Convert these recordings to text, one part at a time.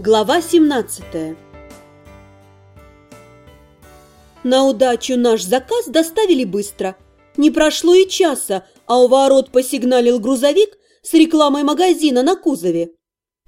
Глава 17 На удачу наш заказ доставили быстро. Не прошло и часа, а у ворот посигналил грузовик с рекламой магазина на кузове.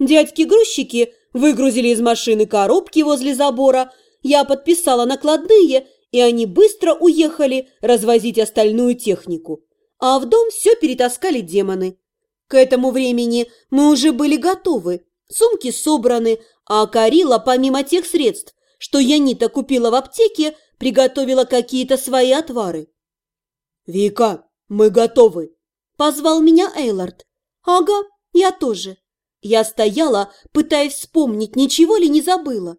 Дядьки-грузчики выгрузили из машины коробки возле забора, я подписала накладные, и они быстро уехали развозить остальную технику. А в дом все перетаскали демоны. К этому времени мы уже были готовы, сумки собраны, а Карила, помимо тех средств, что Янита купила в аптеке, приготовила какие-то свои отвары. «Вика, мы готовы!» – позвал меня Эйлард. «Ага, я тоже». Я стояла, пытаясь вспомнить, ничего ли не забыла.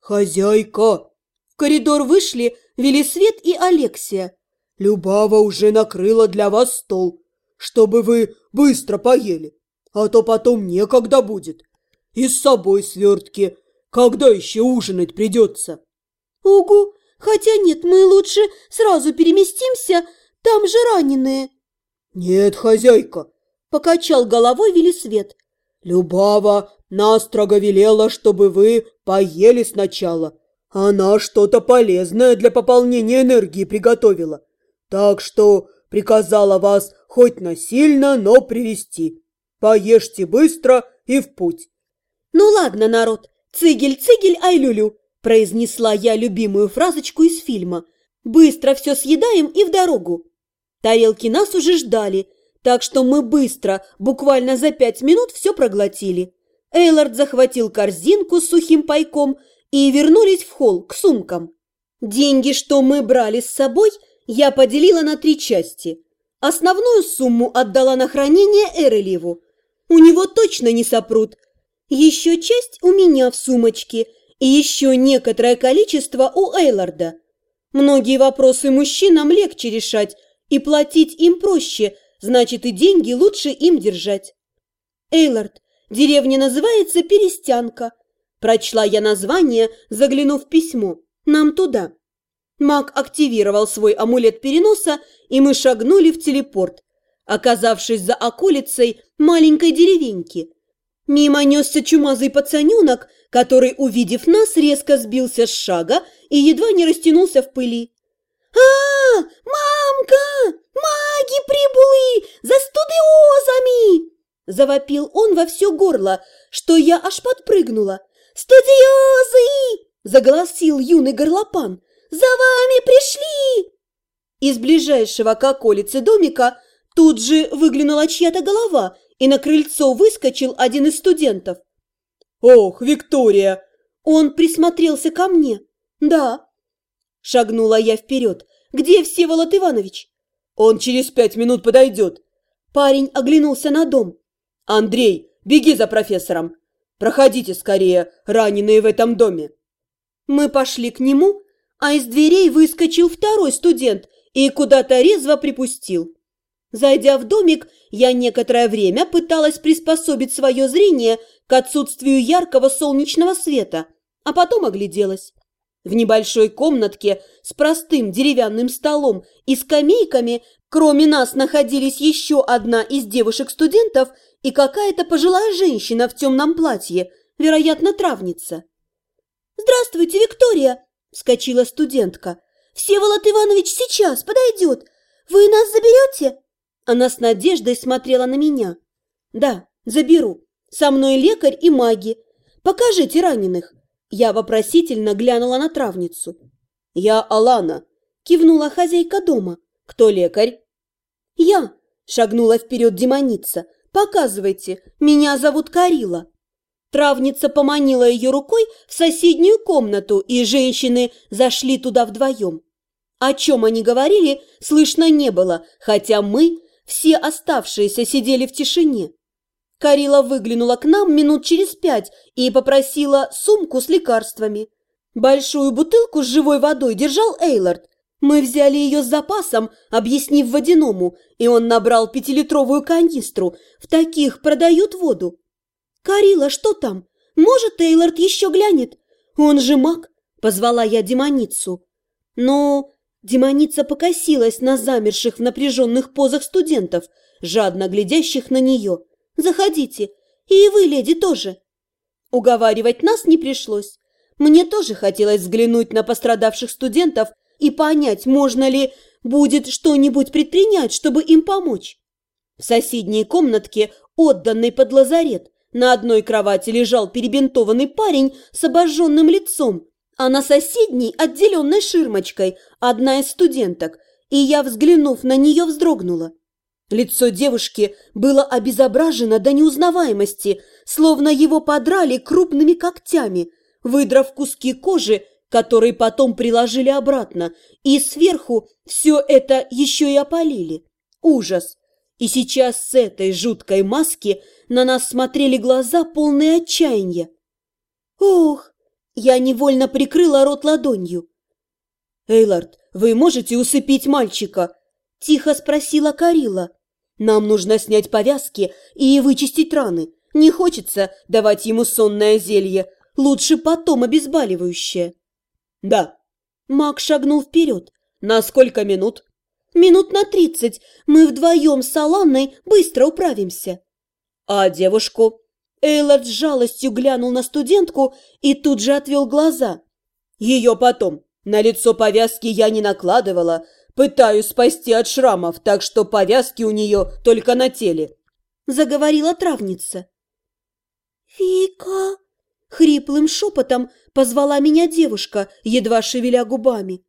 «Хозяйка!» В коридор вышли Велисвет и Алексия. «Любава уже накрыла для вас стол чтобы вы быстро поели, а то потом некогда будет. И с собой свертки. Когда еще ужинать придется?» «Угу, хотя нет, мы лучше сразу переместимся, там же раненые». «Нет, хозяйка», – покачал головой Велисвет. «Любава настрого велела, чтобы вы поели сначала. Она что-то полезное для пополнения энергии приготовила. Так что приказала вас хоть насильно, но привести. Поешьте быстро и в путь. Ну ладно, народ, цигель-цигель, ай-люлю, произнесла я любимую фразочку из фильма. Быстро все съедаем и в дорогу. Тарелки нас уже ждали, так что мы быстро, буквально за пять минут, все проглотили. Эйлард захватил корзинку с сухим пайком и вернулись в холл к сумкам. Деньги, что мы брали с собой – я поделила на три части. Основную сумму отдала на хранение Эрелеву. У него точно не сопрут. Еще часть у меня в сумочке и еще некоторое количество у Эйларда. Многие вопросы мужчинам легче решать, и платить им проще, значит и деньги лучше им держать. Эйлард, деревня называется Перестянка. Прочла я название, заглянув в письмо. Нам туда. Маг активировал свой амулет переноса, и мы шагнули в телепорт, оказавшись за околицей маленькой деревеньки. Мимо несся чумазый пацаненок, который, увидев нас, резко сбился с шага и едва не растянулся в пыли. «А, мамка! Маги прибыли! За студиозами!» Завопил он во все горло, что я аж подпрыгнула. «Студиозы!» – заголосил юный горлопан – «За вами пришли!» Из ближайшего к околице домика тут же выглянула чья-то голова, и на крыльцо выскочил один из студентов. «Ох, Виктория!» Он присмотрелся ко мне. «Да». Шагнула я вперед. «Где Всеволод Иванович?» «Он через пять минут подойдет». Парень оглянулся на дом. «Андрей, беги за профессором. Проходите скорее, раненые в этом доме». Мы пошли к нему, а из дверей выскочил второй студент и куда-то резво припустил. Зайдя в домик, я некоторое время пыталась приспособить свое зрение к отсутствию яркого солнечного света, а потом огляделась. В небольшой комнатке с простым деревянным столом и скамейками, кроме нас, находились еще одна из девушек-студентов и какая-то пожилая женщина в темном платье, вероятно, травница. «Здравствуйте, Виктория!» вскочила студентка. «Всеволод Иванович сейчас подойдет! Вы нас заберете?» Она с надеждой смотрела на меня. «Да, заберу. Со мной лекарь и маги. Покажите раненых». Я вопросительно глянула на травницу. «Я Алана», – кивнула хозяйка дома. «Кто лекарь?» «Я», – шагнула вперед демоница. «Показывайте, меня зовут Карила». Травница поманила ее рукой в соседнюю комнату, и женщины зашли туда вдвоем. О чем они говорили, слышно не было, хотя мы, все оставшиеся, сидели в тишине. Карила выглянула к нам минут через пять и попросила сумку с лекарствами. Большую бутылку с живой водой держал Эйлард. Мы взяли ее с запасом, объяснив водяному, и он набрал пятилитровую канистру. В таких продают воду. «Карила, что там? Может, Тейлорд еще глянет? Он же маг!» – позвала я демоницу. Но демоница покосилась на замерших в напряженных позах студентов, жадно глядящих на нее. «Заходите, и вы, леди, тоже!» Уговаривать нас не пришлось. Мне тоже хотелось взглянуть на пострадавших студентов и понять, можно ли будет что-нибудь предпринять, чтобы им помочь. В соседней комнатке, отданной под лазарет, на одной кровати лежал перебинтованный парень с обожженным лицом, а на соседней, отделенной ширмочкой, одна из студенток, и я, взглянув на нее, вздрогнула. Лицо девушки было обезображено до неузнаваемости, словно его подрали крупными когтями, выдрав куски кожи, которые потом приложили обратно, и сверху все это еще и опалили. Ужас! И сейчас с этой жуткой маски на нас смотрели глаза, полные отчаяния. Ох! Я невольно прикрыла рот ладонью. «Эйлард, вы можете усыпить мальчика?» – тихо спросила Карила. «Нам нужно снять повязки и вычистить раны. Не хочется давать ему сонное зелье. Лучше потом обезболивающее». «Да». Маг шагнул вперед. «На сколько минут?» «Минут на тридцать. Мы вдвоем с Аланной быстро управимся». «А девушку?» Эйлард с жалостью глянул на студентку и тут же отвел глаза. «Ее потом. На лицо повязки я не накладывала. Пытаюсь спасти от шрамов, так что повязки у нее только на теле», — заговорила травница. «Вика!» — хриплым шепотом позвала меня девушка, едва шевеля губами.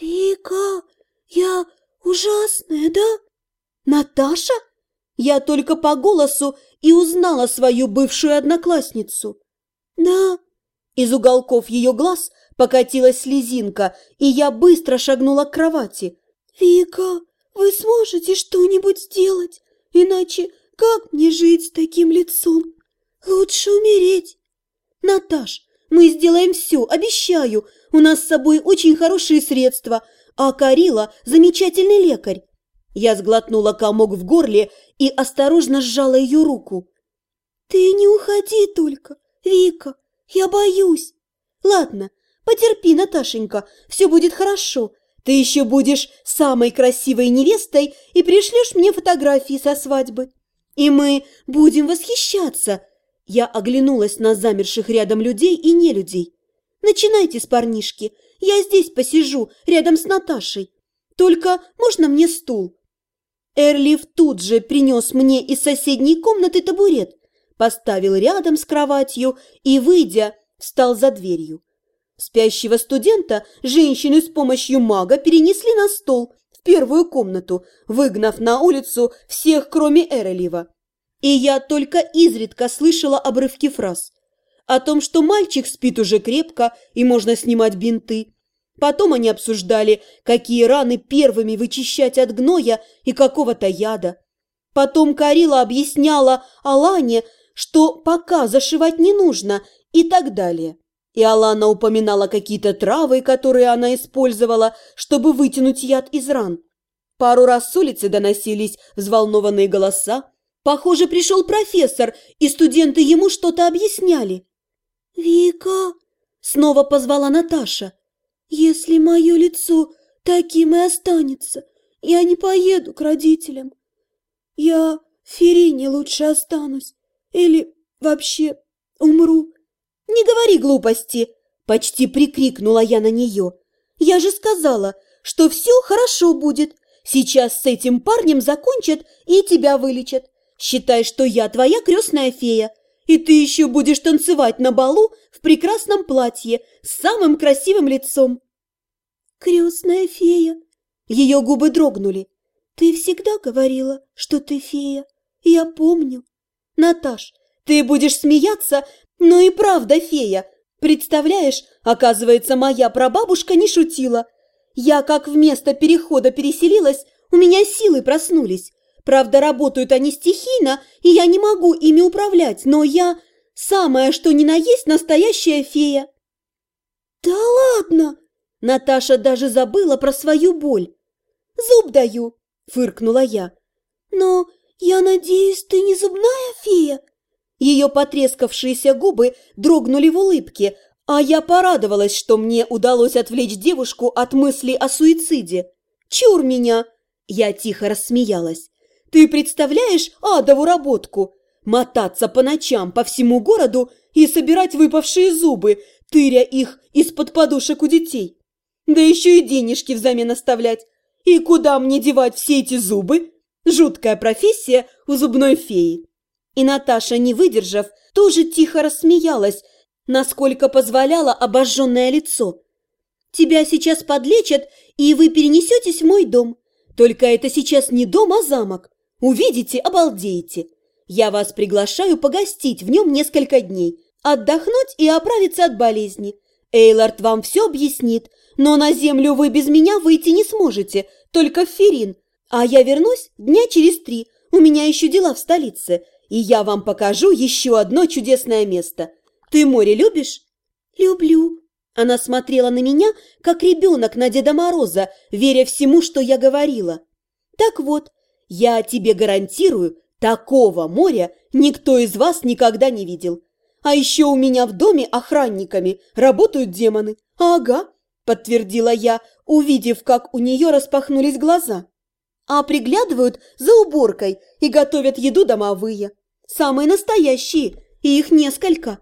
«Вика, я ужасная, да?» «Наташа?» Я только по голосу и узнала свою бывшую одноклассницу. «Да». Из уголков ее глаз покатилась слезинка, и я быстро шагнула к кровати. «Вика, вы сможете что-нибудь сделать? Иначе как мне жить с таким лицом? Лучше умереть». «Наташ, мы сделаем все, обещаю. У нас с собой очень хорошие средства, а Карила – замечательный лекарь. Я сглотнула комок в горле и осторожно сжала ее руку. «Ты не уходи только, Вика, я боюсь». «Ладно, потерпи, Наташенька, все будет хорошо. Ты еще будешь самой красивой невестой и пришлешь мне фотографии со свадьбы. И мы будем восхищаться». Я оглянулась на замерших рядом людей и нелюдей. «Начинайте с парнишки, я здесь посижу, рядом с Наташей. Только можно мне стул?» Эрлиф тут же принес мне из соседней комнаты табурет, поставил рядом с кроватью и, выйдя, встал за дверью. Спящего студента женщины с помощью мага перенесли на стол в первую комнату, выгнав на улицу всех, кроме Эрлифа. И я только изредка слышала обрывки фраз о том, что мальчик спит уже крепко и можно снимать бинты, Потом они обсуждали, какие раны первыми вычищать от гноя и какого-то яда. Потом Карила объясняла Алане, что пока зашивать не нужно и так далее. И Алана упоминала какие-то травы, которые она использовала, чтобы вытянуть яд из ран. Пару раз с улицы доносились взволнованные голоса. Похоже, пришел профессор, и студенты ему что-то объясняли. «Вика!» – снова позвала Наташа – если мое лицо таким и останется, я не поеду к родителям. Я в Ферине лучше останусь или вообще умру. Не говори глупости, почти прикрикнула я на нее. Я же сказала, что все хорошо будет. Сейчас с этим парнем закончат и тебя вылечат. Считай, что я твоя крестная фея, и ты еще будешь танцевать на балу в прекрасном платье с самым красивым лицом. Крестная фея. Ее губы дрогнули. Ты всегда говорила, что ты фея. Я помню. Наташ, ты будешь смеяться, но и правда фея. Представляешь, оказывается, моя прабабушка не шутила. Я как вместо перехода переселилась, у меня силы проснулись. Правда, работают они стихийно, и я не могу ими управлять, но я самая что ни на есть настоящая фея. Да ладно! Наташа даже забыла про свою боль. «Зуб даю!» – фыркнула я. «Но я надеюсь, ты не зубная фея?» Ее потрескавшиеся губы дрогнули в улыбке, а я порадовалась, что мне удалось отвлечь девушку от мысли о суициде. «Чур меня!» – я тихо рассмеялась. «Ты представляешь адову работку? мотаться по ночам по всему городу и собирать выпавшие зубы, тыря их из-под подушек у детей. Да еще и денежки взамен оставлять. И куда мне девать все эти зубы? Жуткая профессия у зубной феи. И Наташа, не выдержав, тоже тихо рассмеялась, насколько позволяло обожженное лицо. «Тебя сейчас подлечат, и вы перенесетесь в мой дом. Только это сейчас не дом, а замок. Увидите, обалдеете. Я вас приглашаю погостить в нем несколько дней, отдохнуть и оправиться от болезни. Эйлард вам все объяснит, но на землю вы без меня выйти не сможете, только в Ферин. А я вернусь дня через три, у меня еще дела в столице, и я вам покажу еще одно чудесное место. Ты море любишь?» «Люблю». Она смотрела на меня, как ребенок на Деда Мороза, веря всему, что я говорила. «Так вот, я тебе гарантирую, такого моря никто из вас никогда не видел. А еще у меня в доме охранниками работают демоны. Ага, подтвердила я, увидев, как у нее распахнулись глаза. А приглядывают за уборкой и готовят еду домовые. Самые настоящие, и их несколько.